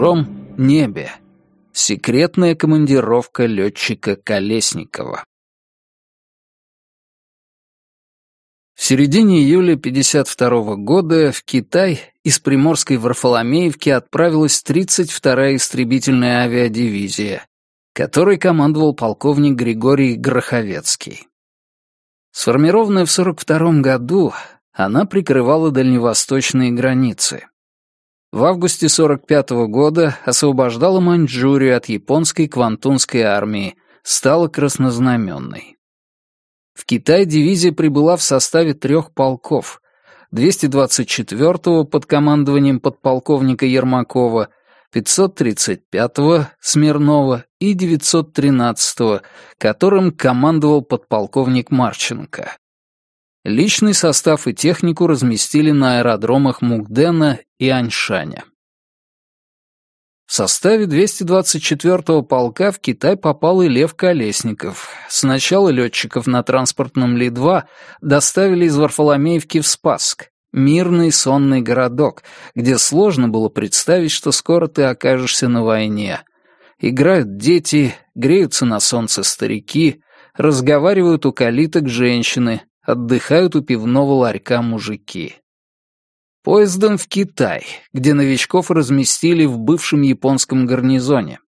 чужом небе. Секретная командировка летчика Колесникова. В середине июля 52 года в Китай из Приморской Варфоломеевки отправилась 32-я истребительная авиадивизия, которой командовал полковник Григорий Гроховецкий. Сформированная в 42 году, она прикрывала дальневосточные границы. В августе 45 года освобождала Маньчжурию от японской Квантунской армии, стала краснознаменной. В Китай дивизия прибыла в составе трех полков. 224-го под командованием подполковника Ермакова, 535-го Смирнова и 913-го, которым командовал подполковник Марченко. Личный состав и технику разместили на аэродромах Мукдена и Аньшаня. В составе 224-го полка в Китай попал и Лев Колесников. Сначала летчиков на транспортном Ли-2 доставили из Варфоломеевки в Спасск, мирный сонный городок, где сложно было представить, что скоро ты окажешься на войне. Играют дети, греются на солнце старики, разговаривают у калиток женщины, отдыхают у пивного ларька мужики. Поездом в Китай, где новичков разместили в бывшем японском гарнизоне.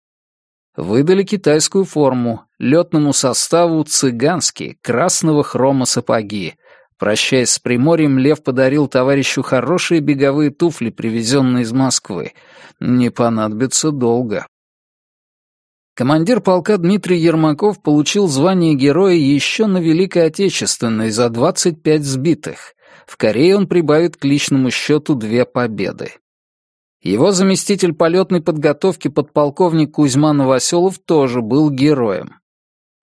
Выдали китайскую форму, летному составу цыганские, красного хрома сапоги. Прощаясь с Приморьем, Лев подарил товарищу хорошие беговые туфли, привезенные из Москвы. Не понадобится долго. Командир полка Дмитрий Ермаков получил звание героя еще на Великой Отечественной за 25 сбитых. В Корее он прибавит к личному счету две победы. Его заместитель полетной подготовки подполковник Кузьма Новоселов тоже был героем.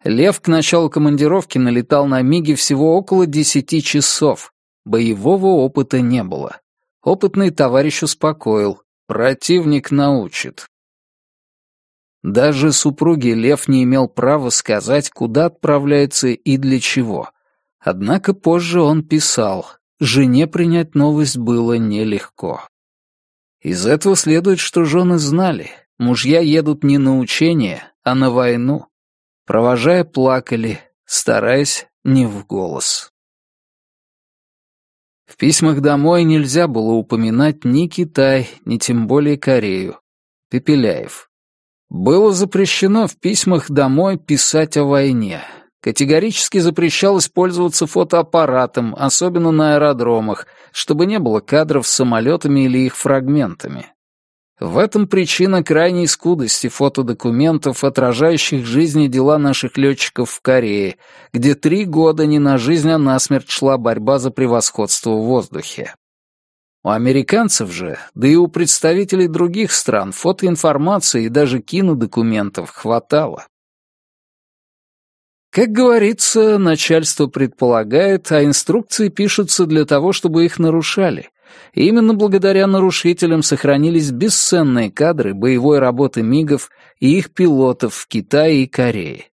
Лев к началу командировки налетал на Миге всего около 10 часов. Боевого опыта не было. Опытный товарищ успокоил. Противник научит. Даже супруге Лев не имел права сказать, куда отправляется и для чего. Однако позже он писал, жене принять новость было нелегко. Из этого следует, что жены знали, мужья едут не на учение, а на войну. Провожая, плакали, стараясь не в голос. В письмах домой нельзя было упоминать ни Китай, ни тем более Корею. Пепеляев. Было запрещено в письмах домой писать о войне. Категорически запрещалось пользоваться фотоаппаратом, особенно на аэродромах, чтобы не было кадров с самолетами или их фрагментами. В этом причина крайней скудости фотодокументов, отражающих жизни дела наших летчиков в Корее, где три года не на жизнь, а на смерть шла борьба за превосходство в воздухе. У американцев же, да и у представителей других стран, фотоинформации и даже кинодокументов хватало. Как говорится, начальство предполагает, а инструкции пишутся для того, чтобы их нарушали. И именно благодаря нарушителям сохранились бесценные кадры боевой работы МИГов и их пилотов в Китае и Корее.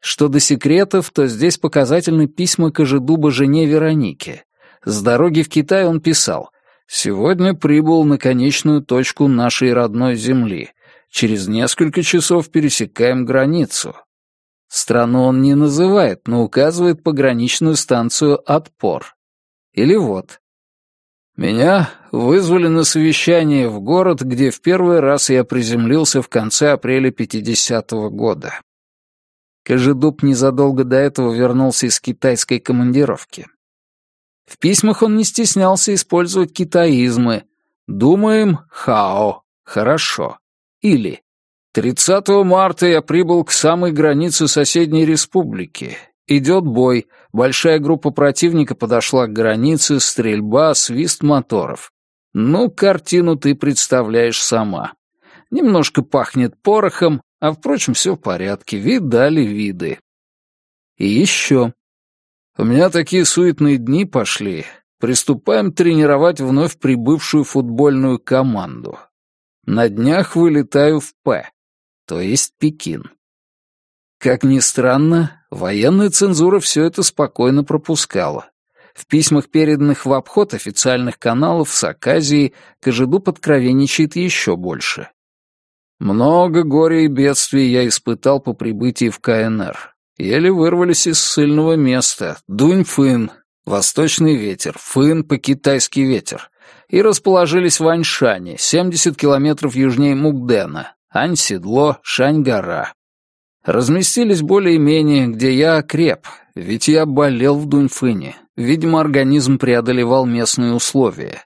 Что до секретов, то здесь показательны письма Кожедуба жене Веронике. С дороги в Китай он писал Сегодня прибыл на конечную точку нашей родной земли. Через несколько часов пересекаем границу. Страну он не называет, но указывает пограничную станцию «Отпор». Или вот. Меня вызвали на совещание в город, где в первый раз я приземлился в конце апреля 50-го года. Кожедуб незадолго до этого вернулся из китайской командировки. В письмах он не стеснялся использовать китаизмы. «Думаем, хао, хорошо». Или 30 марта я прибыл к самой границе соседней республики. Идет бой, большая группа противника подошла к границе, стрельба, свист моторов. Ну, картину ты представляешь сама. Немножко пахнет порохом, а, впрочем, все в порядке, видали виды. И еще. У меня такие суетные дни пошли. Приступаем тренировать вновь прибывшую футбольную команду. На днях вылетаю в П, то есть Пекин. Как ни странно, военная цензура все это спокойно пропускала. В письмах, переданных в обход официальных каналов с Аказией, Кожедуб откровенничает еще больше. Много горя и бедствий я испытал по прибытии в КНР. Еле вырвались из сильного места. Дунь-фын, восточный ветер, фын по-китайски ветер. И расположились в Аньшане, 70 километров южнее Мукдена. Ань-седло, Шань-гора. Разместились более-менее, где я окреп, ведь я болел в Дуньфыне. Видимо, организм преодолевал местные условия.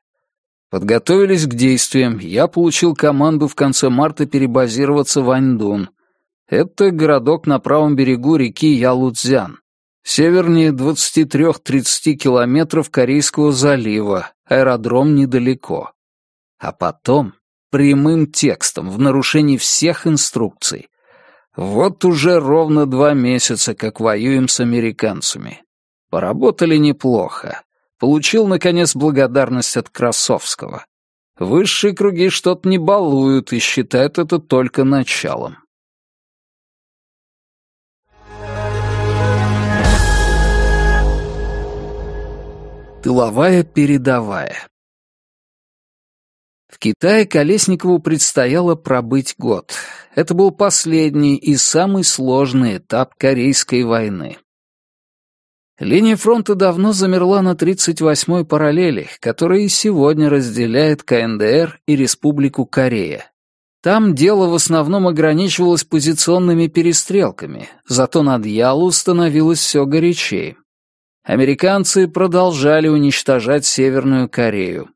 Подготовились к действиям, я получил команду в конце марта перебазироваться в Аньдун — это городок на правом берегу реки Ялуцзян, севернее 23-30 километров Корейского залива, аэродром недалеко. А потом, прямым текстом, в нарушении всех инструкций, вот уже ровно два месяца, как воюем с американцами. Поработали неплохо. Получил, наконец, благодарность от Красовского. Высшие круги что-то не балуют и считают это только началом. Тыловая передовая. В Китае Колесникову предстояло пробыть год. Это был последний и самый сложный этап Корейской войны. Линия фронта давно замерла на 38-й параллели, которая и сегодня разделяет КНДР и Республику Корея. Там дело в основном ограничивалось позиционными перестрелками, зато над Ялу становилось все горячее. Американцы продолжали уничтожать Северную Корею.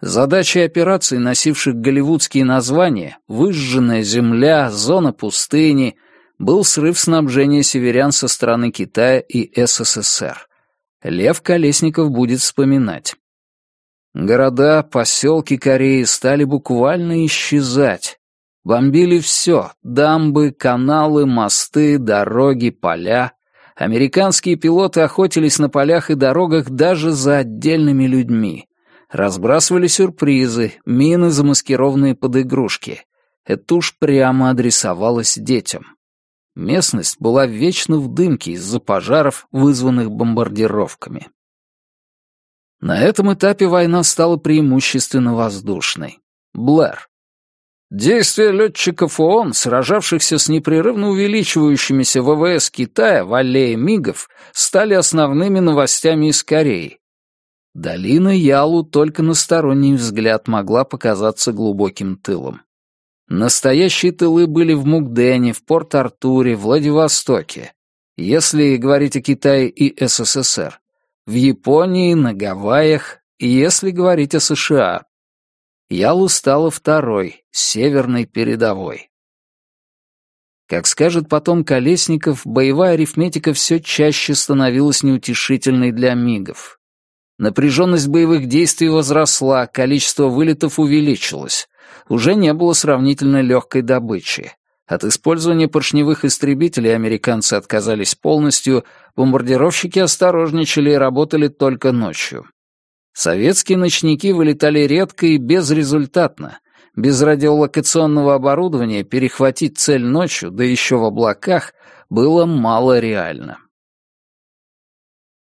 Задачей операций, носивших голливудские названия «Выжженная земля», «Зона пустыни», был срыв снабжения северян со стороны Китая и СССР. Лев Колесников будет вспоминать. Города, поселки Кореи стали буквально исчезать. Бомбили все — дамбы, каналы, мосты, дороги, поля. Американские пилоты охотились на полях и дорогах даже за отдельными людьми. Разбрасывали сюрпризы, мины, замаскированные под игрушки. Это уж прямо адресовалось детям. Местность была вечно в дымке из-за пожаров, вызванных бомбардировками. На этом этапе война стала преимущественно воздушной. Блэр, Действия летчиков ООН, сражавшихся с непрерывно увеличивающимися ВВС Китая в аллее Мигов, стали основными новостями из Кореи. Долина Ялу только на сторонний взгляд могла показаться глубоким тылом. Настоящие тылы были в Мукдене, в Порт-Артуре, Владивостоке. Если говорить о Китае и СССР, в Японии, на Гавайях, если говорить о США, Ялу стала второй, северной передовой. Как скажет потом Колесников, боевая арифметика все чаще становилась неутешительной для мигов. Напряженность боевых действий возросла, количество вылетов увеличилось. Уже не было сравнительно легкой добычи. От использования поршневых истребителей американцы отказались полностью, бомбардировщики осторожничали и работали только ночью. Советские ночники вылетали редко и безрезультатно. Без радиолокационного оборудования перехватить цель ночью, да еще в облаках, было мало реально.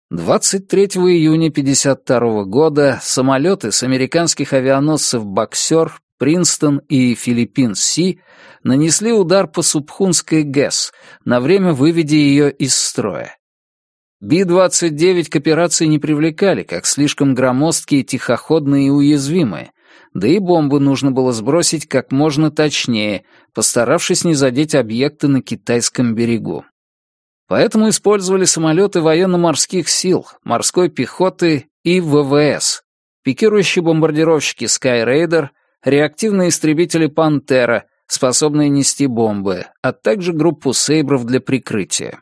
23 июня 1952 года самолеты с американских авианосцев «Боксер», «Принстон» и «Филиппин-Си» нанесли удар по Субхунской ГЭС, на время выведя ее из строя. Би-29 к операции не привлекали, как слишком громоздкие, тихоходные и уязвимые, да и бомбы нужно было сбросить как можно точнее, постаравшись не задеть объекты на китайском берегу. Поэтому использовали самолеты военно-морских сил, морской пехоты и ВВС, пикирующие бомбардировщики Skyraider, реактивные истребители «Пантера», способные нести бомбы, а также группу сейбров для прикрытия.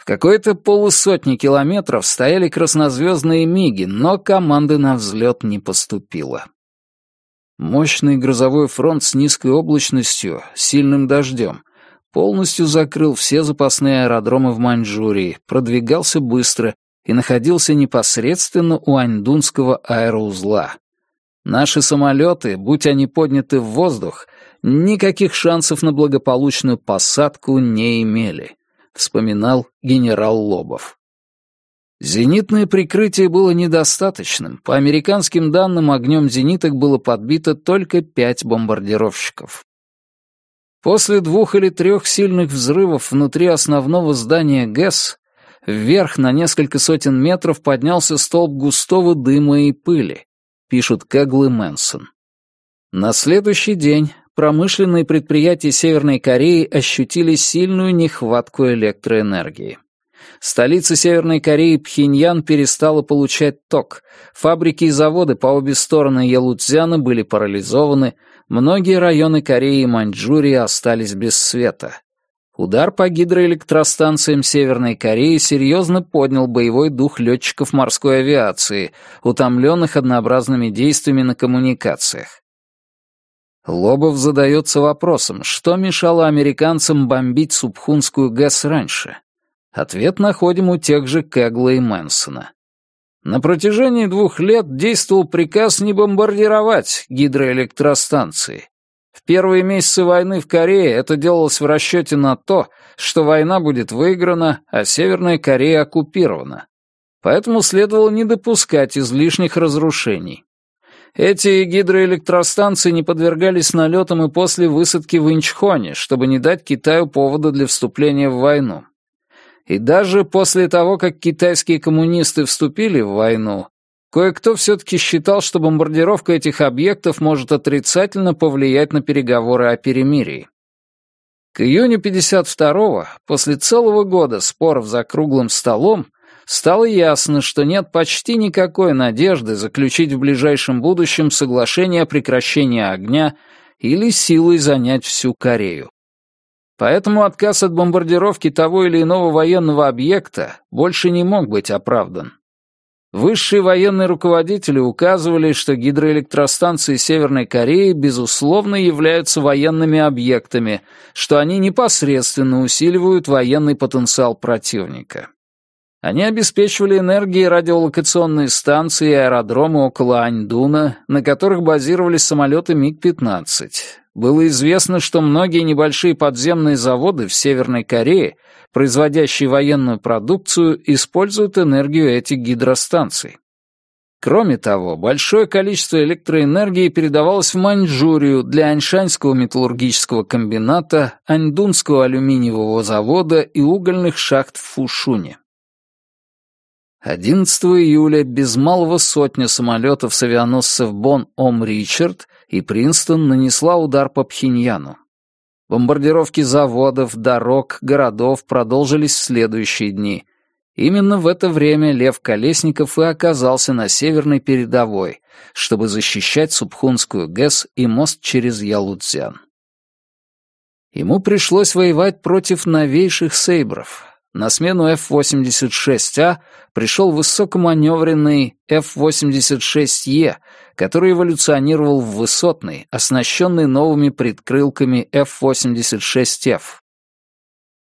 В какой-то полусотни километров стояли краснозвездные миги, но команды на взлет не поступило. Мощный грозовой фронт с низкой облачностью, сильным дождем, полностью закрыл все запасные аэродромы в Маньчжурии, продвигался быстро и находился непосредственно у Аньдунского аэроузла. Наши самолеты, будь они подняты в воздух, никаких шансов на благополучную посадку не имели вспоминал генерал Лобов. Зенитное прикрытие было недостаточным. По американским данным, огнем зениток было подбито только пять бомбардировщиков. После двух или трех сильных взрывов внутри основного здания ГЭС вверх на несколько сотен метров поднялся столб густого дыма и пыли, пишут Кэгл и Мэнсон. На следующий день промышленные предприятия Северной Кореи ощутили сильную нехватку электроэнергии. Столица Северной Кореи Пхеньян перестала получать ток, фабрики и заводы по обе стороны Ялуцзяна были парализованы, многие районы Кореи и Маньчжурии остались без света. Удар по гидроэлектростанциям Северной Кореи серьезно поднял боевой дух летчиков морской авиации, утомленных однообразными действиями на коммуникациях. Лобов задается вопросом, что мешало американцам бомбить Субхунскую ГЭС раньше? Ответ находим у тех же Кэгла и Мэнсона. На протяжении двух лет действовал приказ не бомбардировать гидроэлектростанции. В первые месяцы войны в Корее это делалось в расчете на то, что война будет выиграна, а Северная Корея оккупирована. Поэтому следовало не допускать излишних разрушений. Эти гидроэлектростанции не подвергались налетам и после высадки в Инчхоне, чтобы не дать Китаю повода для вступления в войну. И даже после того, как китайские коммунисты вступили в войну, кое-кто все-таки считал, что бомбардировка этих объектов может отрицательно повлиять на переговоры о перемирии. К июню 52-го, после целого года споров за круглым столом, стало ясно, что нет почти никакой надежды заключить в ближайшем будущем соглашение о прекращении огня или силой занять всю Корею. Поэтому отказ от бомбардировки того или иного военного объекта больше не мог быть оправдан. Высшие военные руководители указывали, что гидроэлектростанции Северной Кореи безусловно являются военными объектами, что они непосредственно усиливают военный потенциал противника. Они обеспечивали энергией радиолокационные станции и аэродромы около Аньдуна, на которых базировались самолеты МиГ-15. Было известно, что многие небольшие подземные заводы в Северной Корее, производящие военную продукцию, используют энергию этих гидростанций. Кроме того, большое количество электроэнергии передавалось в Маньчжурию для Аньшаньского металлургического комбината, Аньдунского алюминиевого завода и угольных шахт в Фушуне. 11 июля без малого сотня самолетов с авианосцев Бон Ом Ричард и Принстон нанесла удар по Пхеньяну. Бомбардировки заводов, дорог, городов продолжились в следующие дни. Именно в это время Лев Колесников и оказался на северной передовой, чтобы защищать Субхунскую ГЭС и мост через Ялуцзян. Ему пришлось воевать против новейших сейбров, на смену F-86A пришел высокоманевренный F-86E, который эволюционировал в высотный, оснащенный новыми предкрылками F-86F.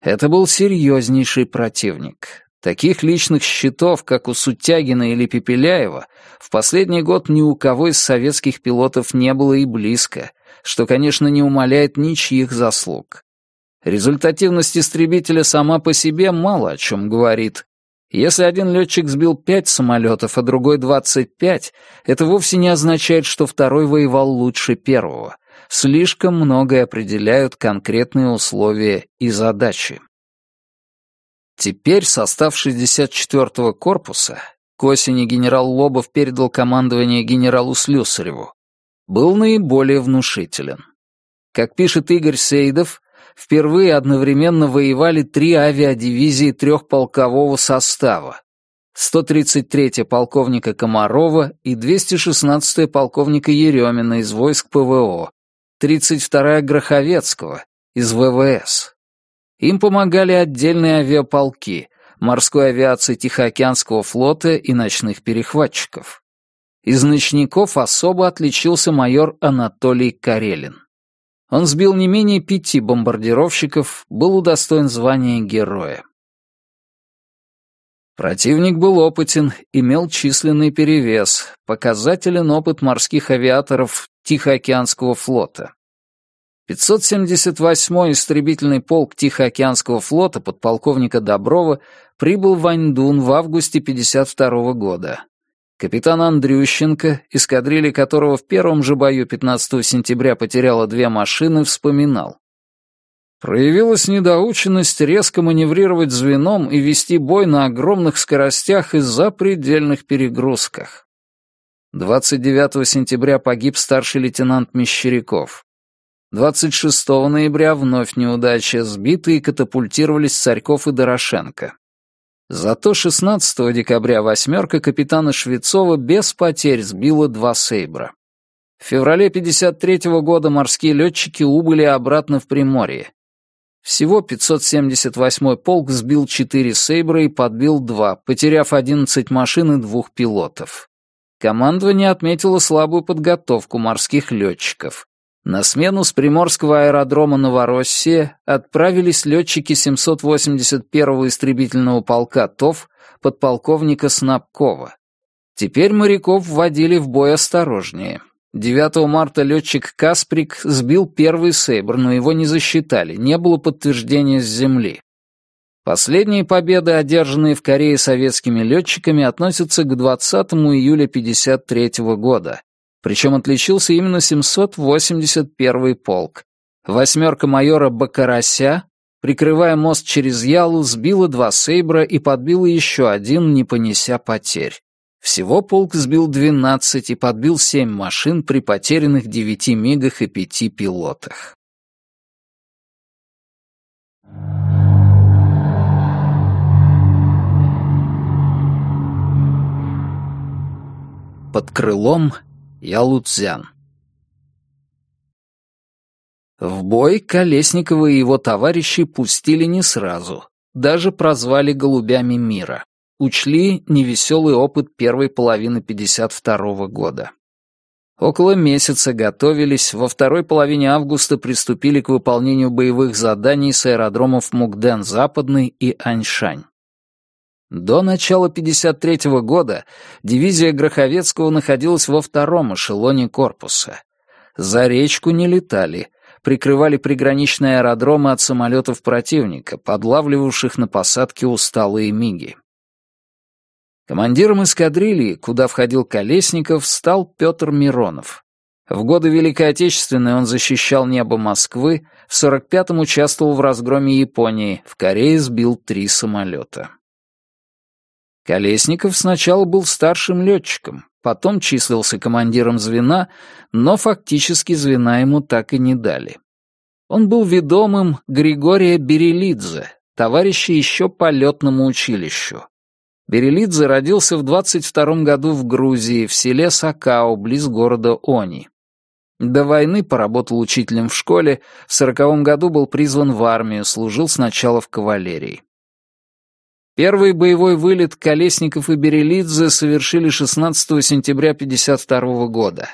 Это был серьезнейший противник. Таких личных щитов, как у Сутягина или Пепеляева, в последний год ни у кого из советских пилотов не было и близко, что, конечно, не умаляет ничьих заслуг. Результативность истребителя сама по себе мало о чем говорит. Если один летчик сбил пять самолетов, а другой двадцать пять, это вовсе не означает, что второй воевал лучше первого. Слишком многое определяют конкретные условия и задачи. Теперь состав 64-го корпуса, к осени генерал Лобов передал командование генералу Слюсареву, был наиболее внушителен. Как пишет Игорь Сейдов, впервые одновременно воевали три авиадивизии трехполкового состава. 133-я полковника Комарова и 216-я полковника Еремина из войск ПВО, 32-я Гроховецкого из ВВС. Им помогали отдельные авиаполки, морской авиации Тихоокеанского флота и ночных перехватчиков. Из ночников особо отличился майор Анатолий Карелин. Он сбил не менее пяти бомбардировщиков, был удостоен звания героя. Противник был опытен, имел численный перевес, показателен опыт морских авиаторов Тихоокеанского флота. 578-й истребительный полк Тихоокеанского флота подполковника Доброва прибыл в Аньдун в августе 52 года. Капитан Андрющенко, эскадрилья которого в первом же бою 15 сентября потеряла две машины, вспоминал. Проявилась недоученность резко маневрировать звеном и вести бой на огромных скоростях и запредельных перегрузках. 29 сентября погиб старший лейтенант Мещеряков. 26 ноября вновь неудача, сбитые катапультировались Царьков и Дорошенко. Зато 16 декабря «восьмерка» капитана Швецова без потерь сбила два «Сейбра». В феврале 53 -го года морские летчики убыли обратно в Приморье. Всего 578-й полк сбил 4 «Сейбра» и подбил 2, потеряв 11 машин и двух пилотов. Командование отметило слабую подготовку морских летчиков. На смену с приморского аэродрома Новороссия отправились летчики 781-го истребительного полка ТОВ подполковника Снабкова. Теперь моряков вводили в бой осторожнее. 9 марта летчик Касприк сбил первый «Сейбр», но его не засчитали, не было подтверждения с земли. Последние победы, одержанные в Корее советскими летчиками, относятся к 20 июля 1953 года. Причем отличился именно 781-й полк. Восьмерка майора Бакарася, прикрывая мост через Ялу, сбила два «Сейбра» и подбила еще один, не понеся потерь. Всего полк сбил 12 и подбил 7 машин при потерянных 9 мигах и 5 пилотах. Под крылом Ялуцзян В бой Колесникова и его товарищи пустили не сразу, даже прозвали «голубями мира». Учли невеселый опыт первой половины 52 -го года. Около месяца готовились, во второй половине августа приступили к выполнению боевых заданий с аэродромов Мукден-Западный и Аньшань. До начала 53 -го года дивизия Гроховецкого находилась во втором эшелоне корпуса. За речку не летали, прикрывали приграничные аэродромы от самолетов противника, подлавливавших на посадке усталые миги. Командиром эскадрильи, куда входил Колесников, стал Петр Миронов. В годы Великой Отечественной он защищал небо Москвы, в 45-м участвовал в разгроме Японии, в Корее сбил три самолета. Колесников сначала был старшим летчиком, потом числился командиром звена, но фактически звена ему так и не дали. Он был ведомым Григория Берелидзе, товарища еще по летному училищу. Берелидзе родился в 22 году в Грузии, в селе Сакао, близ города Они. До войны поработал учителем в школе, в 40 году был призван в армию, служил сначала в кавалерии. Первый боевой вылет Колесников и Берелидзе совершили 16 сентября 1952 года.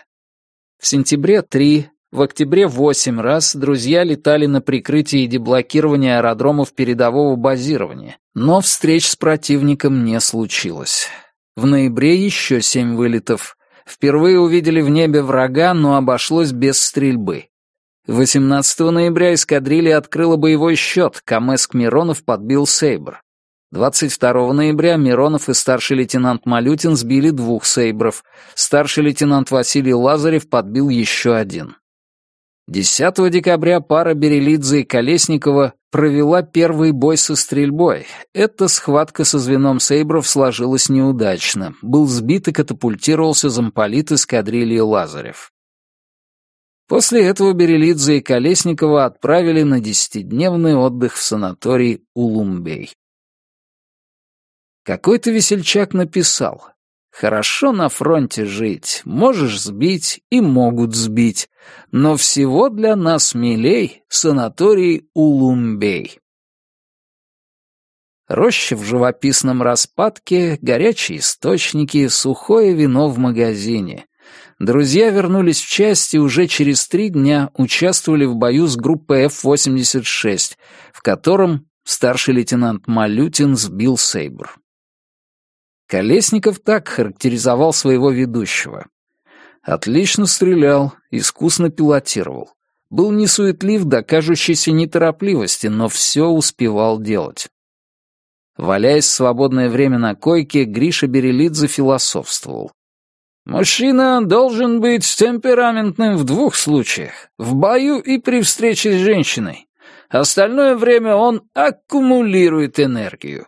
В сентябре три, в октябре восемь раз друзья летали на прикрытии и деблокировании аэродромов передового базирования, но встреч с противником не случилось. В ноябре еще семь вылетов. Впервые увидели в небе врага, но обошлось без стрельбы. 18 ноября эскадрилья открыла боевой счет, Камеск Миронов подбил «Сейбр». 22 ноября Миронов и старший лейтенант Малютин сбили двух сейбров. Старший лейтенант Василий Лазарев подбил еще один. 10 декабря пара Берелидзе и Колесникова провела первый бой со стрельбой. Эта схватка со звеном сейбров сложилась неудачно. Был сбит и катапультировался замполит эскадрильи Лазарев. После этого Берелидзе и Колесникова отправили на десятидневный отдых в санаторий Улумбей. Какой-то весельчак написал. «Хорошо на фронте жить, можешь сбить и могут сбить, но всего для нас милей санаторий Улумбей». Роща в живописном распадке, горячие источники, сухое вино в магазине. Друзья вернулись в часть и уже через три дня участвовали в бою с группой F-86, в котором старший лейтенант Малютин сбил Сейбр. Колесников так характеризовал своего ведущего. Отлично стрелял, искусно пилотировал. Был несуетлив до кажущейся неторопливости, но все успевал делать. Валяясь в свободное время на койке, Гриша Берелидзе философствовал. «Мужчина должен быть темпераментным в двух случаях — в бою и при встрече с женщиной. Остальное время он аккумулирует энергию.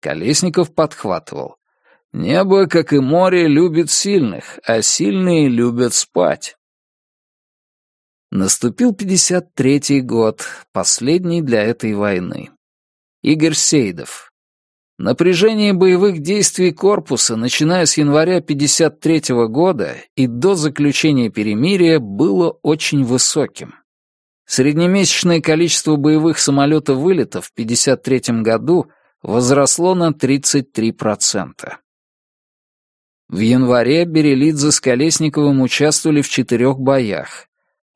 Колесников подхватывал. Небо, как и море, любит сильных, а сильные любят спать. Наступил 53-й год, последний для этой войны. Игорь Сейдов. Напряжение боевых действий корпуса, начиная с января 53-го года и до заключения перемирия, было очень высоким. Среднемесячное количество боевых самолетов-вылетов в 53 году возросло на 33%. В январе Берелидзе с Колесниковым участвовали в четырех боях.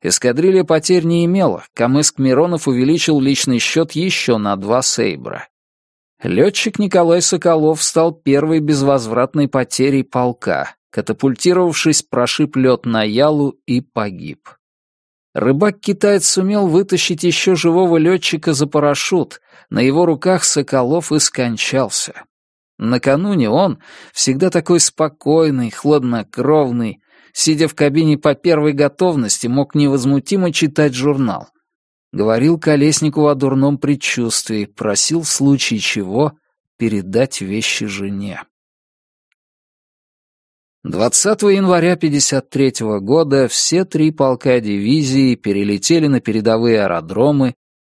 Эскадрилья потерь не имела, Камыск Миронов увеличил личный счет еще на два «Сейбра». Летчик Николай Соколов стал первой безвозвратной потерей полка, катапультировавшись, прошиб лед на Ялу и погиб. Рыбак-китаец сумел вытащить еще живого летчика за парашют, на его руках Соколов и скончался. Накануне он, всегда такой спокойный, хладнокровный, сидя в кабине по первой готовности, мог невозмутимо читать журнал. Говорил Колесникову о дурном предчувствии, просил в случае чего передать вещи жене. 20 января 1953 года все три полка дивизии перелетели на передовые аэродромы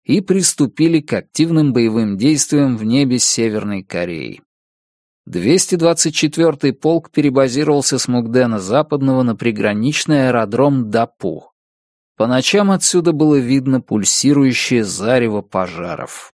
и приступили к активным боевым действиям в небе Северной Кореи. 224-й полк перебазировался с Мугдена Западного на приграничный аэродром Дапу. По ночам отсюда было видно пульсирующее зарево пожаров.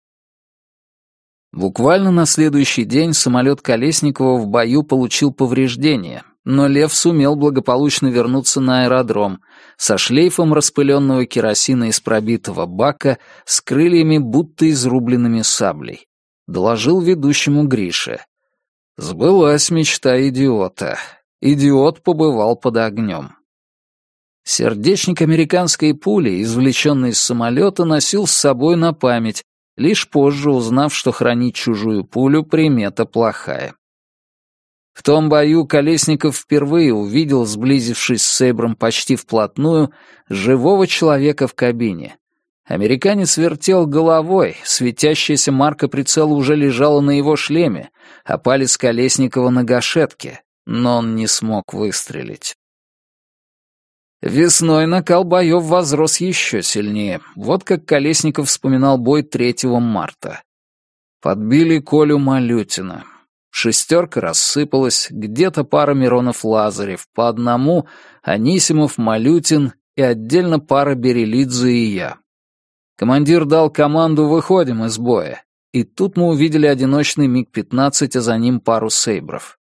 Буквально на следующий день самолет Колесникова в бою получил повреждения, но Лев сумел благополучно вернуться на аэродром со шлейфом распыленного керосина из пробитого бака с крыльями, будто изрубленными саблей. Доложил ведущему Грише. Сбылась мечта идиота. Идиот побывал под огнем. Сердечник американской пули, извлеченный из самолета, носил с собой на память, лишь позже узнав, что хранить чужую пулю — примета плохая. В том бою Колесников впервые увидел, сблизившись с Сейбром почти вплотную, живого человека в кабине. Американец вертел головой, светящаяся марка прицела уже лежала на его шлеме, а палец Колесникова на гашетке, но он не смог выстрелить. Весной накал боев возрос еще сильнее. Вот как Колесников вспоминал бой 3 марта. Подбили Колю Малютина. Шестерка рассыпалась, где-то пара Миронов-Лазарев, по одному Анисимов, Малютин и отдельно пара Берелидзе и я. Командир дал команду «Выходим из боя». И тут мы увидели одиночный МиГ-15, а за ним пару сейбров.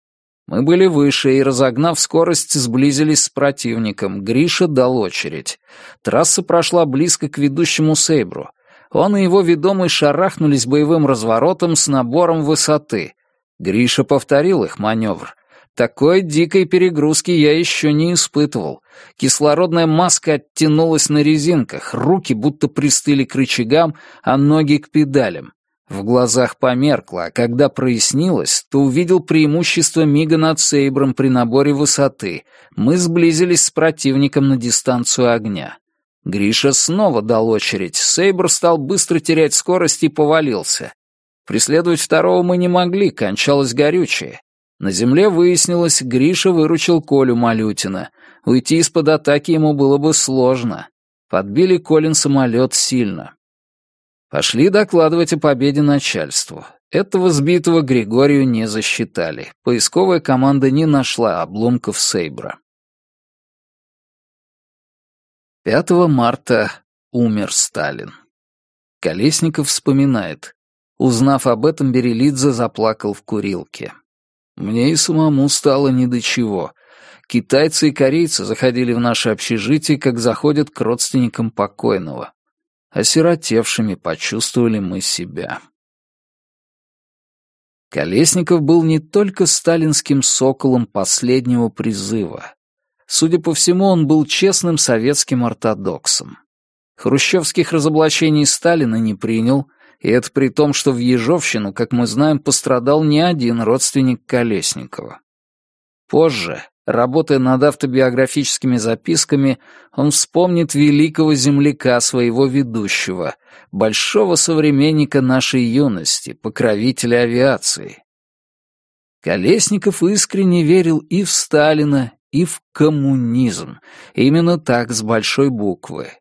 Мы были выше и, разогнав скорость, сблизились с противником. Гриша дал очередь. Трасса прошла близко к ведущему сейбру. Он и его ведомый шарахнулись боевым разворотом с набором высоты. Гриша повторил их маневр. Такой дикой перегрузки я еще не испытывал. Кислородная маска оттянулась на резинках, руки будто пристыли к рычагам, а ноги к педалям. В глазах померкло, а когда прояснилось, то увидел преимущество Мига над Сейбром при наборе высоты. Мы сблизились с противником на дистанцию огня. Гриша снова дал очередь. Сейбр стал быстро терять скорость и повалился. Преследовать второго мы не могли, кончалось горючее. На земле выяснилось, Гриша выручил Колю Малютина. Уйти из-под атаки ему было бы сложно. Подбили Колин самолет сильно. Пошли докладывать о победе начальству. Этого сбитого Григорию не засчитали. Поисковая команда не нашла обломков Сейбра. 5 марта умер Сталин. Колесников вспоминает. Узнав об этом, Берелидзе заплакал в курилке. Мне и самому стало ни до чего. Китайцы и корейцы заходили в наше общежитие, как заходят к родственникам покойного. Осиротевшими почувствовали мы себя. Колесников был не только сталинским соколом последнего призыва. Судя по всему, он был честным советским ортодоксом. Хрущевских разоблачений Сталина не принял, и это при том, что в Ежовщину, как мы знаем, пострадал не один родственник Колесникова. Позже, Работая над автобиографическими записками, он вспомнит великого земляка своего ведущего, большого современника нашей юности, покровителя авиации. Колесников искренне верил и в Сталина, и в коммунизм, именно так, с большой буквы.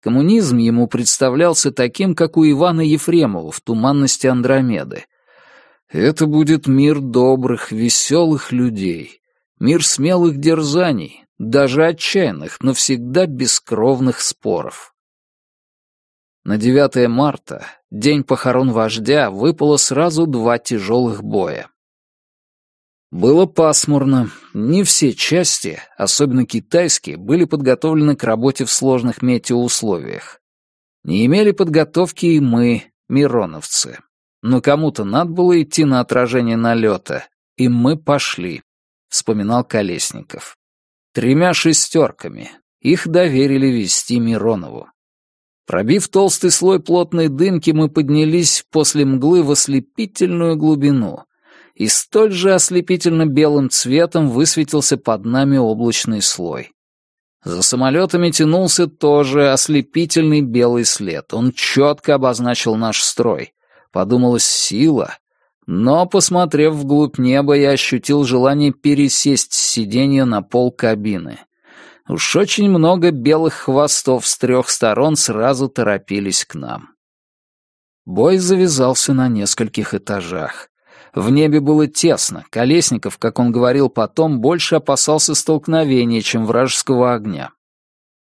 Коммунизм ему представлялся таким, как у Ивана Ефремова в «Туманности Андромеды». Это будет мир добрых, веселых людей, Мир смелых дерзаний, даже отчаянных, но всегда бескровных споров. На 9 марта, день похорон вождя, выпало сразу два тяжелых боя. Было пасмурно, не все части, особенно китайские, были подготовлены к работе в сложных метеоусловиях. Не имели подготовки и мы, мироновцы. Но кому-то надо было идти на отражение налета, и мы пошли. — вспоминал Колесников. «Тремя шестерками. Их доверили вести Миронову. Пробив толстый слой плотной дымки, мы поднялись после мглы в ослепительную глубину, и столь же ослепительно белым цветом высветился под нами облачный слой. За самолетами тянулся тоже ослепительный белый след. Он четко обозначил наш строй. Подумалось, сила, но, посмотрев вглубь неба, я ощутил желание пересесть с сиденья на пол кабины. Уж очень много белых хвостов с трех сторон сразу торопились к нам. Бой завязался на нескольких этажах. В небе было тесно, Колесников, как он говорил потом, больше опасался столкновения, чем вражеского огня.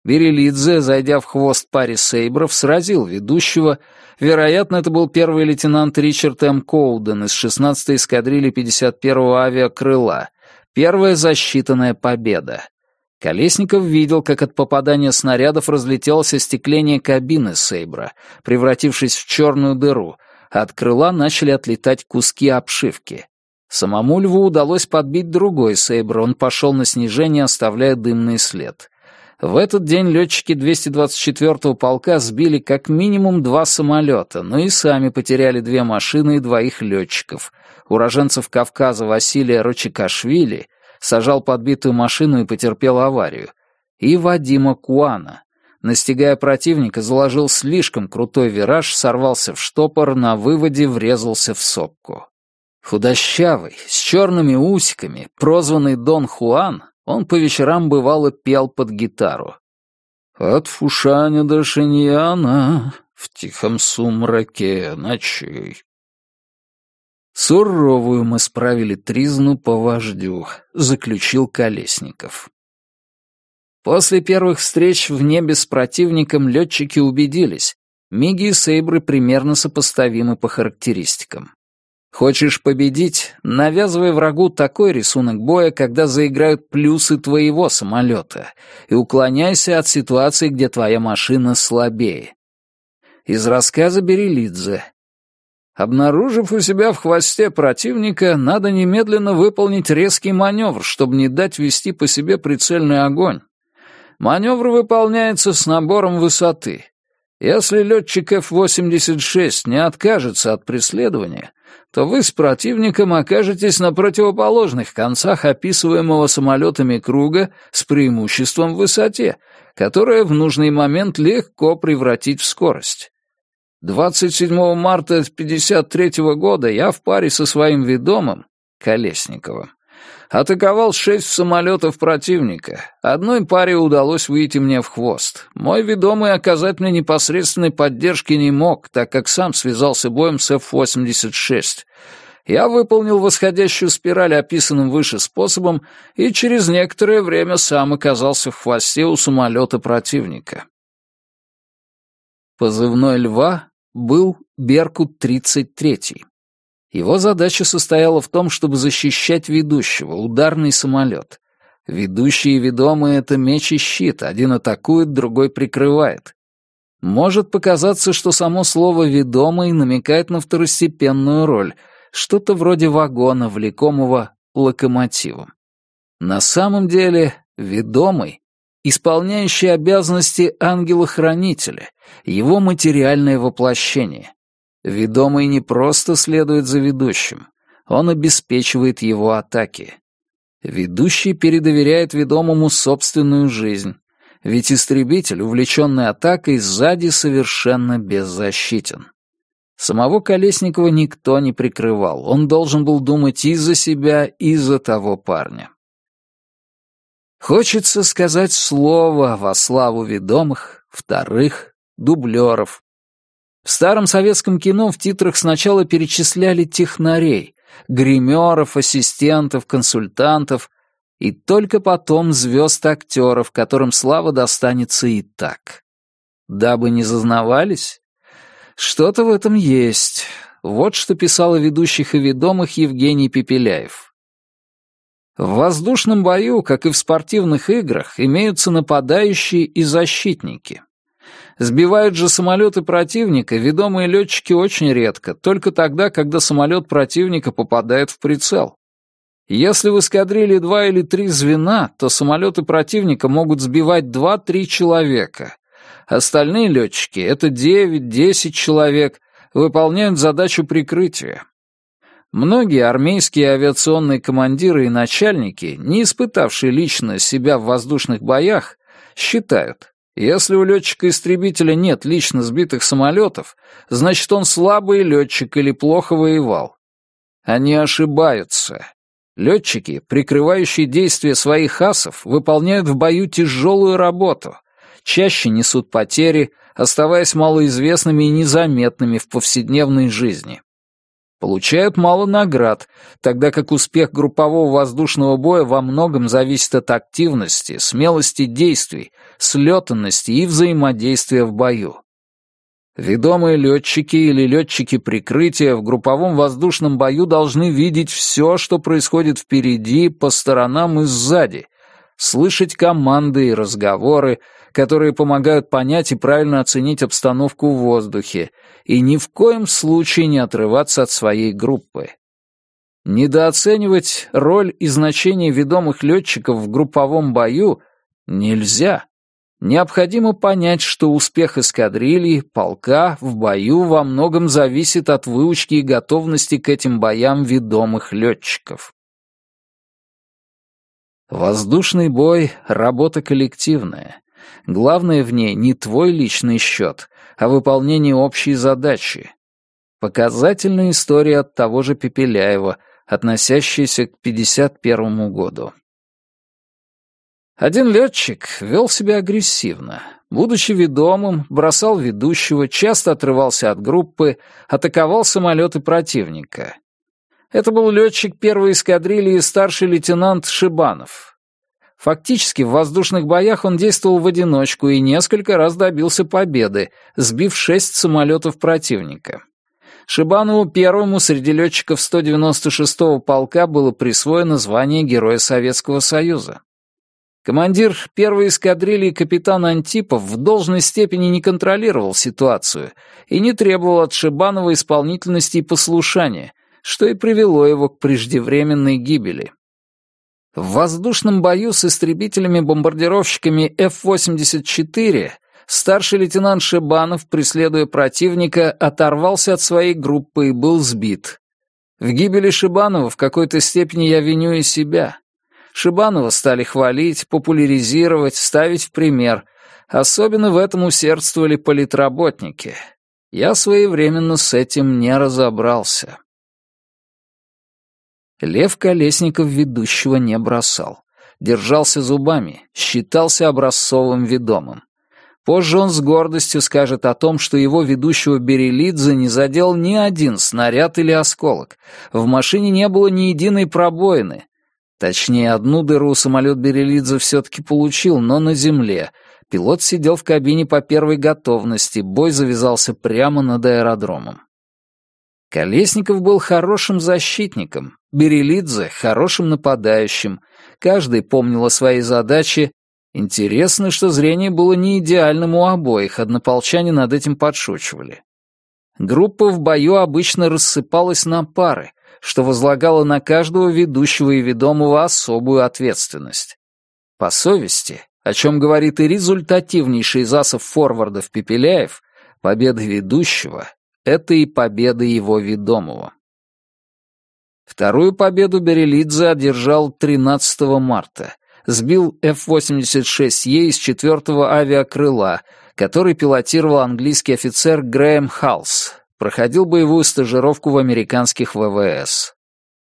Берелидзе, зайдя в хвост паре сейбров, сразил ведущего. Вероятно, это был первый лейтенант Ричард М. Коуден из 16-й эскадрильи 51-го авиакрыла. Первая засчитанная победа. Колесников видел, как от попадания снарядов разлетелось остекление кабины Сейбра, превратившись в черную дыру, от крыла начали отлетать куски обшивки. Самому льву удалось подбить другой Сейбр, он пошел на снижение, оставляя дымный след. В этот день летчики 224-го полка сбили как минимум два самолета, но и сами потеряли две машины и двоих летчиков. Уроженцев Кавказа Василия Рочикашвили сажал подбитую машину и потерпел аварию. И Вадима Куана. Настигая противника, заложил слишком крутой вираж, сорвался в штопор, на выводе врезался в сопку. Худощавый, с черными усиками, прозванный Дон Хуан, он по вечерам бывало пел под гитару. «От Фушаня до Шиньяна в тихом сумраке ночей». «Суровую мы справили тризну по вождю», — заключил Колесников. После первых встреч в небе с противником летчики убедились, Миги и Сейбры примерно сопоставимы по характеристикам. Хочешь победить? Навязывай врагу такой рисунок боя, когда заиграют плюсы твоего самолета, и уклоняйся от ситуации, где твоя машина слабее. Из рассказа Берелидзе. Обнаружив у себя в хвосте противника, надо немедленно выполнить резкий маневр, чтобы не дать вести по себе прицельный огонь. Маневр выполняется с набором высоты. Если летчик F-86 не откажется от преследования, то вы с противником окажетесь на противоположных концах описываемого самолетами круга с преимуществом в высоте, которое в нужный момент легко превратить в скорость. 27 марта 1953 года я в паре со своим ведомым, Колесниковым, Атаковал шесть самолетов противника. Одной паре удалось выйти мне в хвост. Мой ведомый оказать мне непосредственной поддержки не мог, так как сам связался боем с F-86. Я выполнил восходящую спираль описанным выше способом и через некоторое время сам оказался в хвосте у самолета противника. Позывной «Льва» был «Беркут-33». Его задача состояла в том, чтобы защищать ведущего, ударный самолет. Ведущие и ведомые — это меч и щит, один атакует, другой прикрывает. Может показаться, что само слово «ведомый» намекает на второстепенную роль, что-то вроде вагона, влекомого локомотивом. На самом деле, ведомый — исполняющий обязанности ангела-хранителя, его материальное воплощение. Ведомый не просто следует за ведущим, он обеспечивает его атаки. Ведущий передоверяет ведомому собственную жизнь, ведь истребитель, увлеченный атакой, сзади совершенно беззащитен. Самого Колесникова никто не прикрывал, он должен был думать и за себя, и за того парня. Хочется сказать слово во славу ведомых, вторых, дублеров. В старом советском кино в титрах сначала перечисляли технарей, гримеров, ассистентов, консультантов, и только потом звезд актеров, которым слава достанется и так. Дабы не зазнавались? Что-то в этом есть. Вот что писал о ведущих и ведомых Евгений Пепеляев. В воздушном бою, как и в спортивных играх, имеются нападающие и защитники. Сбивают же самолеты противника ведомые летчики очень редко, только тогда, когда самолет противника попадает в прицел. Если в эскадрилье два или три звена, то самолеты противника могут сбивать два-три человека. Остальные летчики, это девять-десять человек, выполняют задачу прикрытия. Многие армейские авиационные командиры и начальники, не испытавшие лично себя в воздушных боях, считают, если у летчика-истребителя нет лично сбитых самолетов, значит он слабый летчик или плохо воевал. Они ошибаются. Летчики, прикрывающие действия своих асов, выполняют в бою тяжелую работу, чаще несут потери, оставаясь малоизвестными и незаметными в повседневной жизни получают мало наград, тогда как успех группового воздушного боя во многом зависит от активности, смелости действий, слетанности и взаимодействия в бою. Ведомые летчики или летчики прикрытия в групповом воздушном бою должны видеть все, что происходит впереди, по сторонам и сзади, слышать команды и разговоры, которые помогают понять и правильно оценить обстановку в воздухе, и ни в коем случае не отрываться от своей группы. Недооценивать роль и значение ведомых летчиков в групповом бою нельзя. Необходимо понять, что успех эскадрильи, полка в бою во многом зависит от выучки и готовности к этим боям ведомых летчиков. Воздушный бой — работа коллективная. Главное в ней не твой личный счет, а выполнение общей задачи. Показательная история от того же Пепеляева, относящаяся к 51 году. Один летчик вел себя агрессивно. Будучи ведомым, бросал ведущего, часто отрывался от группы, атаковал самолеты противника. Это был летчик первой эскадрильи старший лейтенант Шибанов. Фактически в воздушных боях он действовал в одиночку и несколько раз добился победы, сбив шесть самолетов противника. Шибанову первому среди летчиков 196-го полка было присвоено звание Героя Советского Союза. Командир первой эскадрильи капитан Антипов в должной степени не контролировал ситуацию и не требовал от Шибанова исполнительности и послушания, что и привело его к преждевременной гибели. В воздушном бою с истребителями-бомбардировщиками F-84 старший лейтенант Шибанов, преследуя противника, оторвался от своей группы и был сбит. В гибели Шибанова в какой-то степени я виню и себя. Шибанова стали хвалить, популяризировать, ставить в пример. Особенно в этом усердствовали политработники. Я своевременно с этим не разобрался. Лев Колесников ведущего не бросал. Держался зубами, считался образцовым ведомым. Позже он с гордостью скажет о том, что его ведущего Берелидзе не задел ни один снаряд или осколок. В машине не было ни единой пробоины. Точнее, одну дыру самолет Берелидзе все-таки получил, но на земле. Пилот сидел в кабине по первой готовности, бой завязался прямо над аэродромом. Колесников был хорошим защитником, Берелидзе — хорошим нападающим. Каждый помнил о своей задаче. Интересно, что зрение было не идеальным у обоих, однополчане над этим подшучивали. Группа в бою обычно рассыпалась на пары, что возлагало на каждого ведущего и ведомого особую ответственность. По совести, о чем говорит и результативнейший из асов форвардов Пепеляев, победа ведущего — это и победа его ведомого. Вторую победу Берелидзе одержал 13 марта. Сбил F-86E из четвертого авиакрыла, который пилотировал английский офицер Грэм Халс. Проходил боевую стажировку в американских ВВС.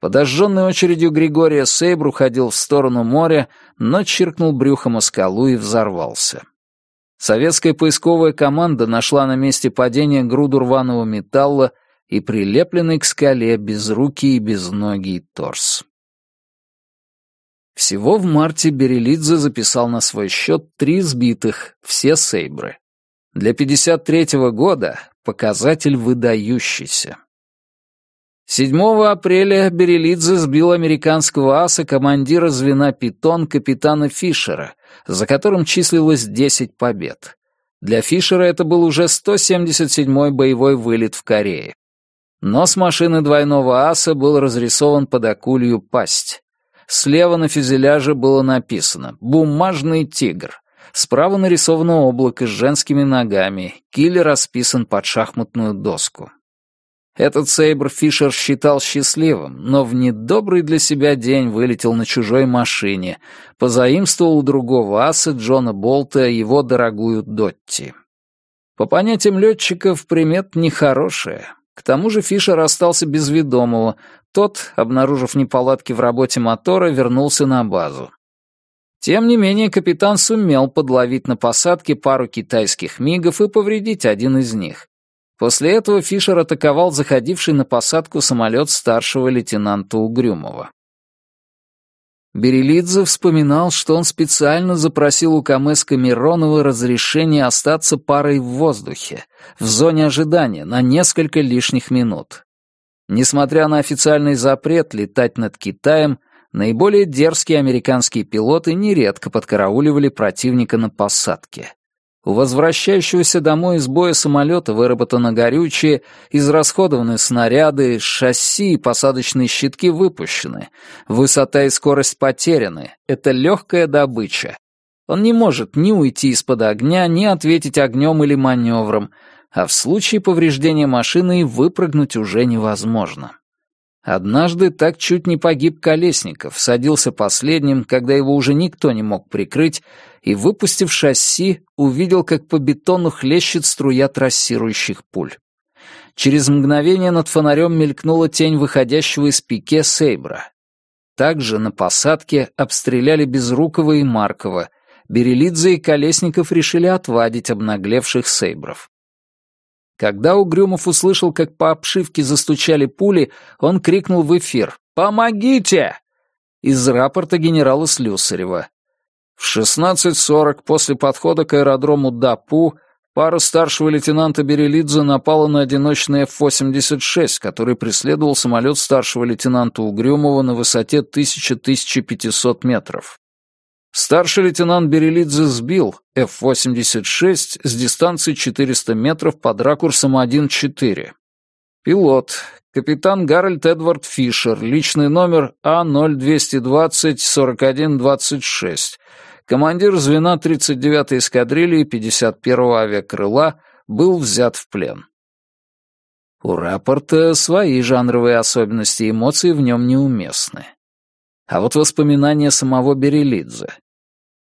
Подожженный очередью Григория Сейбр уходил в сторону моря, но чиркнул брюхом о скалу и взорвался. Советская поисковая команда нашла на месте падения груду рваного металла и прилепленный к скале безрукий и безногий торс. Всего в марте Берелидзе записал на свой счет три сбитых, все сейбры. Для 53-го года показатель выдающийся. 7 апреля Берелидзе сбил американского аса командира звена «Питон» капитана Фишера, за которым числилось 10 побед. Для Фишера это был уже 177-й боевой вылет в Корее. Нос машины двойного аса был разрисован под акулью пасть. Слева на фюзеляже было написано «Бумажный тигр». Справа нарисовано облако с женскими ногами, киллер расписан под шахматную доску. Этот Сейбр Фишер считал счастливым, но в недобрый для себя день вылетел на чужой машине, позаимствовал у другого аса Джона Болта его дорогую Дотти. По понятиям летчиков, примет нехорошая. К тому же Фишер остался без ведомого. Тот, обнаружив неполадки в работе мотора, вернулся на базу. Тем не менее, капитан сумел подловить на посадке пару китайских мигов и повредить один из них. После этого Фишер атаковал заходивший на посадку самолет старшего лейтенанта Угрюмова. Берелидзе вспоминал, что он специально запросил у Камеска Миронова разрешение остаться парой в воздухе, в зоне ожидания, на несколько лишних минут. Несмотря на официальный запрет летать над Китаем, наиболее дерзкие американские пилоты нередко подкарауливали противника на посадке. У возвращающегося домой из боя самолета выработано горючее, израсходованы снаряды, шасси и посадочные щитки выпущены. Высота и скорость потеряны. Это легкая добыча. Он не может ни уйти из-под огня, ни ответить огнем или маневром, а в случае повреждения машины выпрыгнуть уже невозможно. Однажды так чуть не погиб Колесников, садился последним, когда его уже никто не мог прикрыть, и, выпустив шасси, увидел, как по бетону хлещет струя трассирующих пуль. Через мгновение над фонарем мелькнула тень выходящего из пике Сейбра. Также на посадке обстреляли Безрукова и Маркова. Берелидзе и Колесников решили отвадить обнаглевших Сейбров. Когда Угрюмов услышал, как по обшивке застучали пули, он крикнул в эфир «Помогите!» из рапорта генерала Слюсарева. В 16.40 после подхода к аэродрому Дапу пара старшего лейтенанта Берелидзе напала на одиночный F-86, который преследовал самолет старшего лейтенанта Угрюмова на высоте 1000-1500 метров. Старший лейтенант Берелидзе сбил F-86 с дистанции 400 метров под ракурсом 1.4. Пилот, капитан Гарольд Эдвард Фишер, личный номер А0-220-41-26, командир звена 39-й эскадрильи 51-го авиакрыла, был взят в плен. У рапорта свои жанровые особенности, эмоции в нем неуместны. А вот воспоминания самого Берелидзе.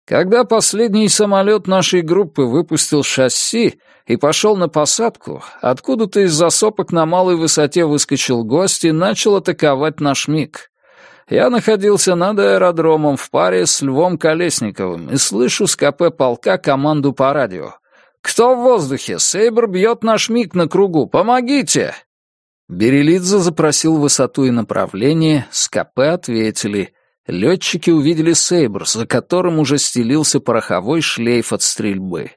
Когда последний самолет нашей группы выпустил шасси и пошел на посадку, откуда-то из засопок на малой высоте выскочил гость и начал атаковать наш МиГ. Я находился над аэродромом в паре с Львом Колесниковым и слышу с КП полка команду по радио. «Кто в воздухе? Сейбр бьет наш МиГ на кругу! Помогите!» Берелидзе запросил высоту и направление, с ответили. Летчики увидели Сейбр, за которым уже стелился пороховой шлейф от стрельбы.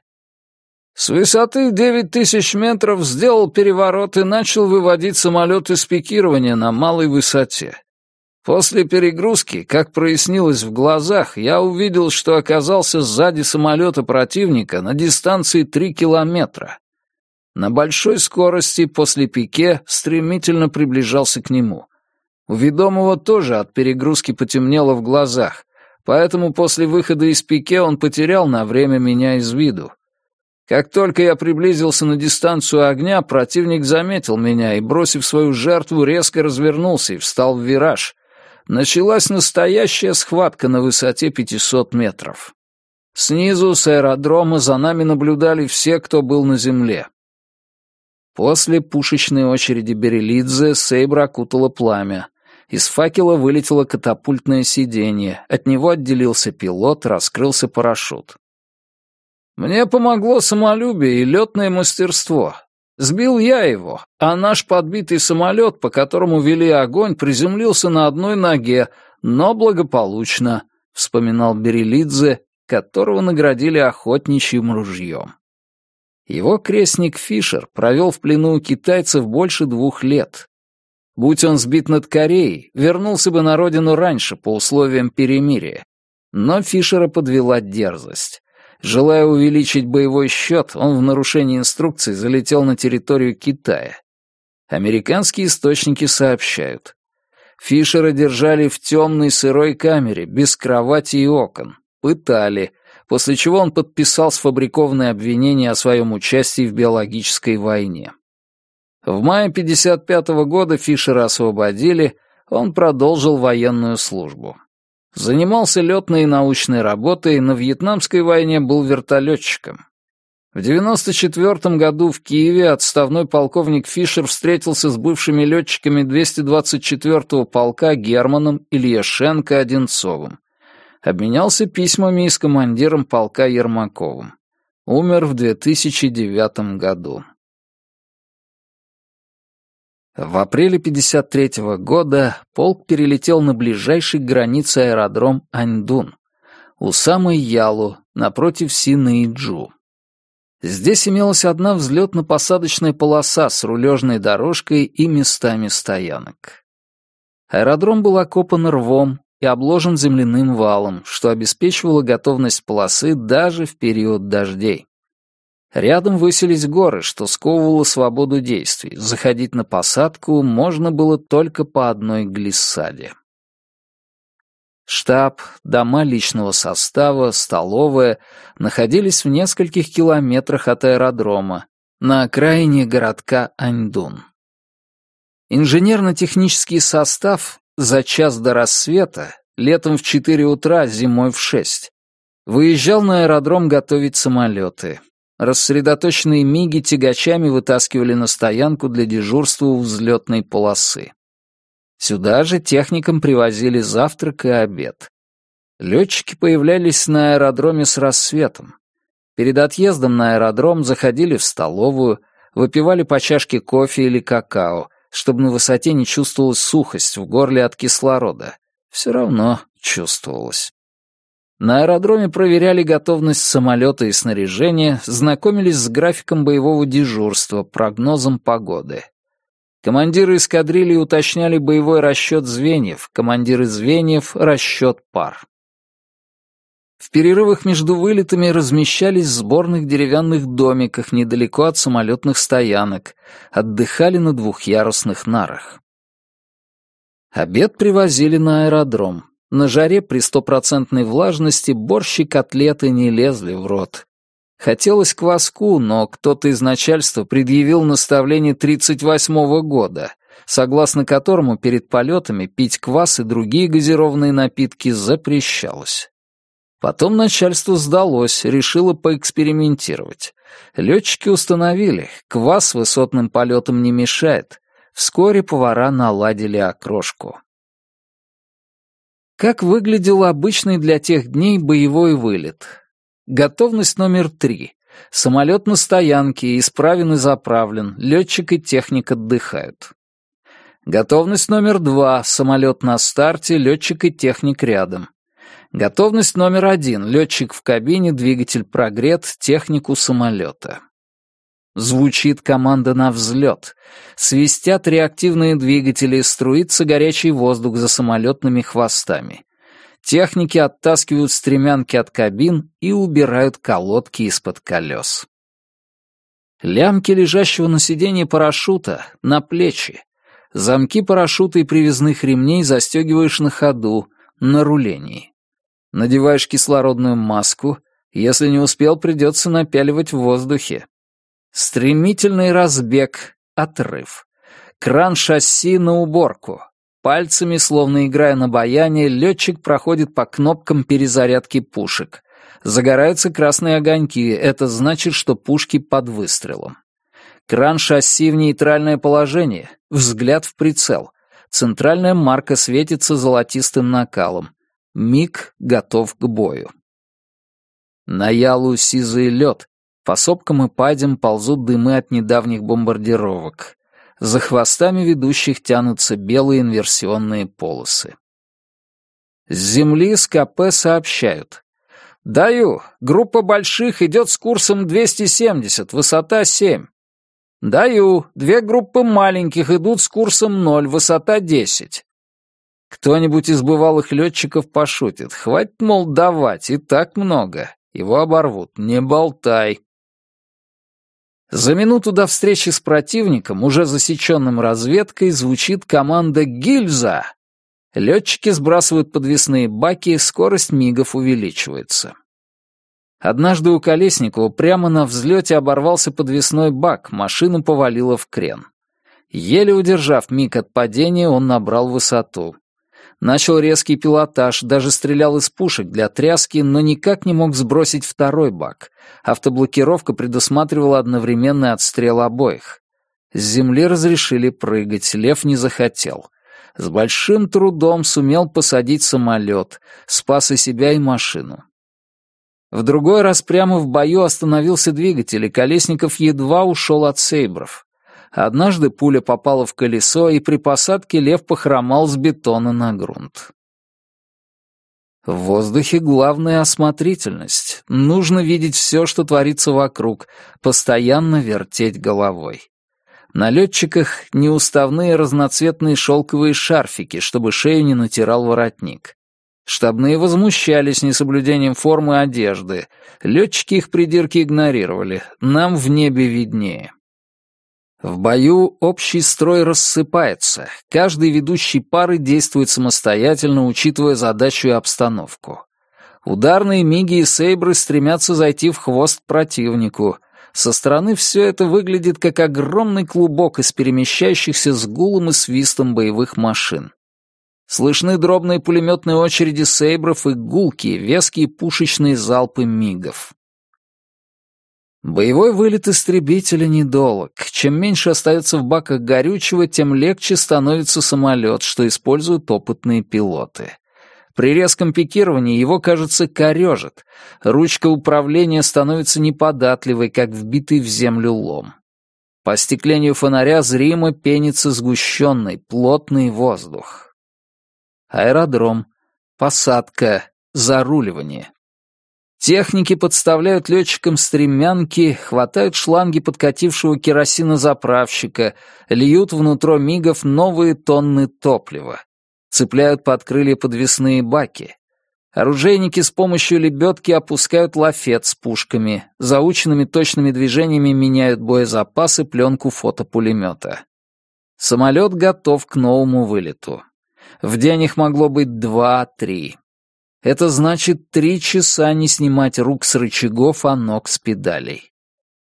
С высоты девять тысяч метров сделал переворот и начал выводить самолет из пикирования на малой высоте. После перегрузки, как прояснилось в глазах, я увидел, что оказался сзади самолета противника на дистанции три километра на большой скорости после пике стремительно приближался к нему. У ведомого тоже от перегрузки потемнело в глазах, поэтому после выхода из пике он потерял на время меня из виду. Как только я приблизился на дистанцию огня, противник заметил меня и, бросив свою жертву, резко развернулся и встал в вираж. Началась настоящая схватка на высоте 500 метров. Снизу, с аэродрома, за нами наблюдали все, кто был на земле. После пушечной очереди Берелидзе Сейбра окутало пламя. Из факела вылетело катапультное сиденье, от него отделился пилот, раскрылся парашют. Мне помогло самолюбие и летное мастерство. Сбил я его, а наш подбитый самолет, по которому вели огонь, приземлился на одной ноге, но благополучно, вспоминал Берелидзе, которого наградили охотничьим ружьем. Его крестник Фишер провел в плену у китайцев больше двух лет. Будь он сбит над Кореей, вернулся бы на родину раньше по условиям перемирия. Но Фишера подвела дерзость. Желая увеличить боевой счет, он в нарушении инструкций залетел на территорию Китая. Американские источники сообщают. Фишера держали в темной сырой камере, без кровати и окон. Пытали, после чего он подписал сфабрикованное обвинение о своем участии в биологической войне. В мае 1955 года Фишера освободили, он продолжил военную службу. Занимался летной и научной работой, на Вьетнамской войне был вертолетчиком. В 94 году в Киеве отставной полковник Фишер встретился с бывшими летчиками 224-го полка Германом, Ильяшенко, Одинцовым. Обменялся письмами с командиром полка Ермаковым. Умер в 2009 году. В апреле 53 -го года полк перелетел на ближайший к границе аэродром Аньдун, у самой Ялу, напротив Сины-Иджу. Здесь имелась одна взлетно-посадочная полоса с рулежной дорожкой и местами стоянок. Аэродром был окопан рвом и обложен земляным валом, что обеспечивало готовность полосы даже в период дождей. Рядом высились горы, что сковывало свободу действий. Заходить на посадку можно было только по одной глиссаде. Штаб, дома личного состава, столовая находились в нескольких километрах от аэродрома, на окраине городка Аньдун. Инженерно-технический состав за час до рассвета, летом в 4 утра, зимой в 6, выезжал на аэродром готовить самолеты, Рассредоточенные миги тягачами вытаскивали на стоянку для дежурства у взлетной полосы. Сюда же техникам привозили завтрак и обед. Летчики появлялись на аэродроме с рассветом. Перед отъездом на аэродром заходили в столовую, выпивали по чашке кофе или какао, чтобы на высоте не чувствовалась сухость в горле от кислорода. Все равно чувствовалась. На аэродроме проверяли готовность самолета и снаряжения, знакомились с графиком боевого дежурства, прогнозом погоды. Командиры эскадрильи уточняли боевой расчет звеньев, командиры звеньев — расчет пар. В перерывах между вылетами размещались в сборных деревянных домиках недалеко от самолетных стоянок, отдыхали на двухъярусных нарах. Обед привозили на аэродром. На жаре при стопроцентной влажности борщ и котлеты не лезли в рот. Хотелось кваску, но кто-то из начальства предъявил наставление 38-го года, согласно которому перед полетами пить квас и другие газированные напитки запрещалось. Потом начальство сдалось, решило поэкспериментировать. Летчики установили, квас высотным полетам не мешает. Вскоре повара наладили окрошку. Как выглядел обычный для тех дней боевой вылет? Готовность номер три. Самолет на стоянке, исправен и заправлен, летчик и техник отдыхают. Готовность номер два. Самолет на старте, летчик и техник рядом. Готовность номер один. Летчик в кабине, двигатель прогрет, технику самолета. Звучит команда на взлет. Свистят реактивные двигатели, струится горячий воздух за самолетными хвостами. Техники оттаскивают стремянки от кабин и убирают колодки из-под колес. Лямки лежащего на сиденье парашюта на плечи. Замки парашюта и привязных ремней застегиваешь на ходу, на рулении. Надеваешь кислородную маску, Если не успел, придется напяливать в воздухе. Стремительный разбег, отрыв. Кран шасси на уборку. Пальцами, словно играя на баяне, летчик проходит по кнопкам перезарядки пушек. Загораются красные огоньки, это значит, что пушки под выстрелом. Кран шасси в нейтральное положение, взгляд в прицел. Центральная марка светится золотистым накалом. Миг готов к бою. На ялу сизый лед. По сопкам и падям ползут дымы от недавних бомбардировок. За хвостами ведущих тянутся белые инверсионные полосы. С земли с КП сообщают. «Даю. Группа больших идет с курсом 270, высота 7. «Даю. Две группы маленьких идут с курсом ноль, высота десять». Кто-нибудь из бывалых летчиков пошутит. Хватит, мол, давать, и так много. Его оборвут. Не болтай. За минуту до встречи с противником, уже засеченным разведкой, звучит команда «Гильза!». Летчики сбрасывают подвесные баки, скорость мигов увеличивается. Однажды у Колесникова прямо на взлете оборвался подвесной бак, машину повалило в крен. Еле удержав миг от падения, он набрал высоту. Начал резкий пилотаж, даже стрелял из пушек для тряски, но никак не мог сбросить второй бак. Автоблокировка предусматривала одновременный отстрел обоих. С земли разрешили прыгать, Лев не захотел. С большим трудом сумел посадить самолет, спас и себя, и машину. В другой раз прямо в бою остановился двигатель, и Колесников едва ушел от сейбров. Однажды пуля попала в колесо, и при посадке лев похромал с бетона на грунт. В воздухе главная осмотрительность. Нужно видеть все, что творится вокруг, постоянно вертеть головой. На летчиках неуставные разноцветные шелковые шарфики, чтобы шею не натирал воротник. Штабные возмущались несоблюдением формы одежды. Летчики их придирки игнорировали. Нам в небе виднее. В бою общий строй рассыпается. Каждый ведущий пары действует самостоятельно, учитывая задачу и обстановку. Ударные миги и сейбры стремятся зайти в хвост противнику. Со стороны все это выглядит как огромный клубок из перемещающихся с гулом и свистом боевых машин. Слышны дробные пулеметные очереди сейбров и гулкие, веские пушечные залпы мигов. Боевой вылет истребителя недолг. Чем меньше остается в баках горючего, тем легче становится самолет, что используют опытные пилоты. При резком пикировании его, кажется, корежит. Ручка управления становится неподатливой, как вбитый в землю лом. По стеклению фонаря зримо пенится сгущенный, плотный воздух аэродром, посадка, заруливание. Техники подставляют летчикам стремянки, хватают шланги подкатившего керосинозаправщика, льют внутрь мигов новые тонны топлива, цепляют под крылья подвесные баки. Оружейники с помощью лебедки опускают лафет с пушками, заученными точными движениями меняют боезапасы пленку фотопулемета. Самолет готов к новому вылету. В день их могло быть два-три. Это значит три часа не снимать рук с рычагов, а ног с педалей.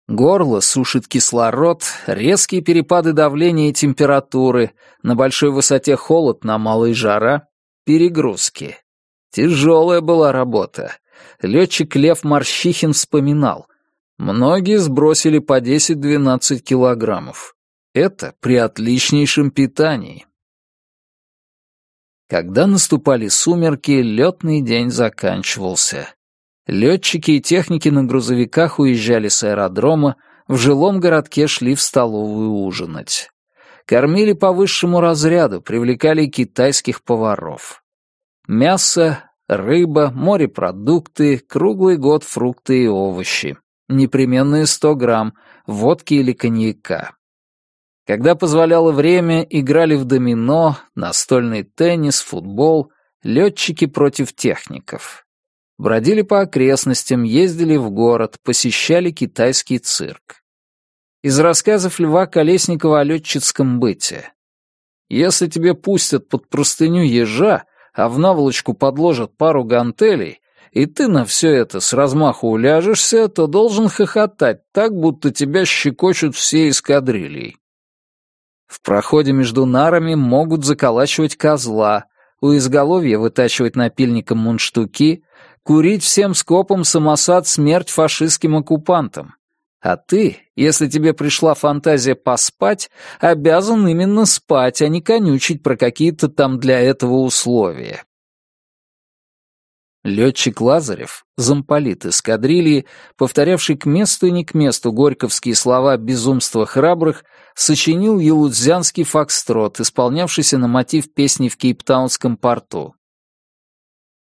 Горло сушит кислород, резкие перепады давления и температуры, на большой высоте холод, на малой жара, перегрузки. Тяжелая была работа. Летчик Лев Марщихин вспоминал. Многие сбросили по 10-12 килограммов. Это при отличнейшем питании. Когда наступали сумерки, летный день заканчивался. Летчики и техники на грузовиках уезжали с аэродрома, в жилом городке шли в столовую ужинать. Кормили по высшему разряду, привлекали китайских поваров. Мясо, рыба, морепродукты, круглый год фрукты и овощи. Непременные 100 грамм, водки или коньяка. Когда позволяло время, играли в домино, настольный теннис, футбол, летчики против техников. Бродили по окрестностям, ездили в город, посещали китайский цирк. Из рассказов Льва Колесникова о летчицком быте. Если тебе пустят под простыню ежа, а в наволочку подложат пару гантелей, и ты на все это с размаху уляжешься, то должен хохотать так, будто тебя щекочут все эскадрильей. В проходе между нарами могут заколачивать козла, у изголовья вытачивать напильником мундштуки, курить всем скопом самосад смерть фашистским оккупантам. А ты, если тебе пришла фантазия поспать, обязан именно спать, а не конючить про какие-то там для этого условия. Летчик Лазарев, замполит эскадрильи, повторявший к месту и не к месту горьковские слова «безумства храбрых», сочинил елудзянский фокстрот, исполнявшийся на мотив песни в Кейптаунском порту.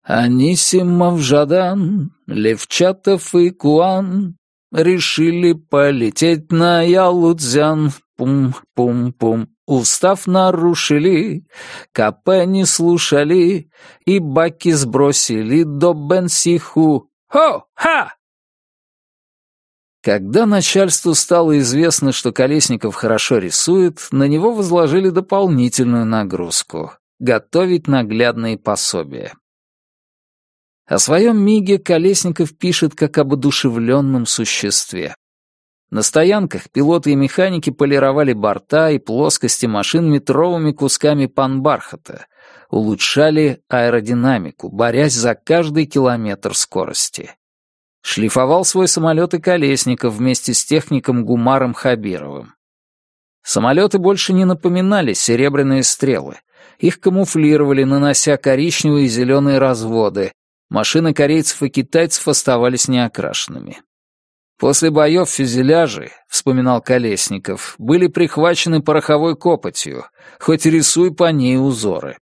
Анисимов, Жадан, Левчатов и Куан решили полететь на Ялудзян. Пум-пум-пум. Устав нарушили, КП не слушали, и баки сбросили до Бенсиху. Хо-ха! Когда начальству стало известно, что Колесников хорошо рисует, на него возложили дополнительную нагрузку — готовить наглядные пособия. О своем миге Колесников пишет как об одушевленном существе. На стоянках пилоты и механики полировали борта и плоскости машин метровыми кусками панбархата, улучшали аэродинамику, борясь за каждый километр скорости. Шлифовал свой самолет и Колесников вместе с техником Гумаром Хабировым. Самолеты больше не напоминали серебряные стрелы. Их камуфлировали, нанося коричневые и зеленые разводы. Машины корейцев и китайцев оставались неокрашенными. После боев фюзеляжи, вспоминал Колесников, были прихвачены пороховой копотью, хоть рисуй по ней узоры.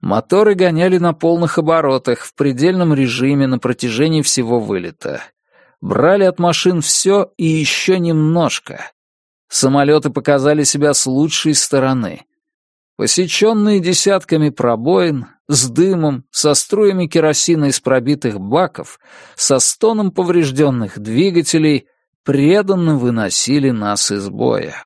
Моторы гоняли на полных оборотах, в предельном режиме на протяжении всего вылета. Брали от машин все и еще немножко. Самолеты показали себя с лучшей стороны. Посеченные десятками пробоин, с дымом, со струями керосина из пробитых баков, со стоном поврежденных двигателей, преданно выносили нас из боя.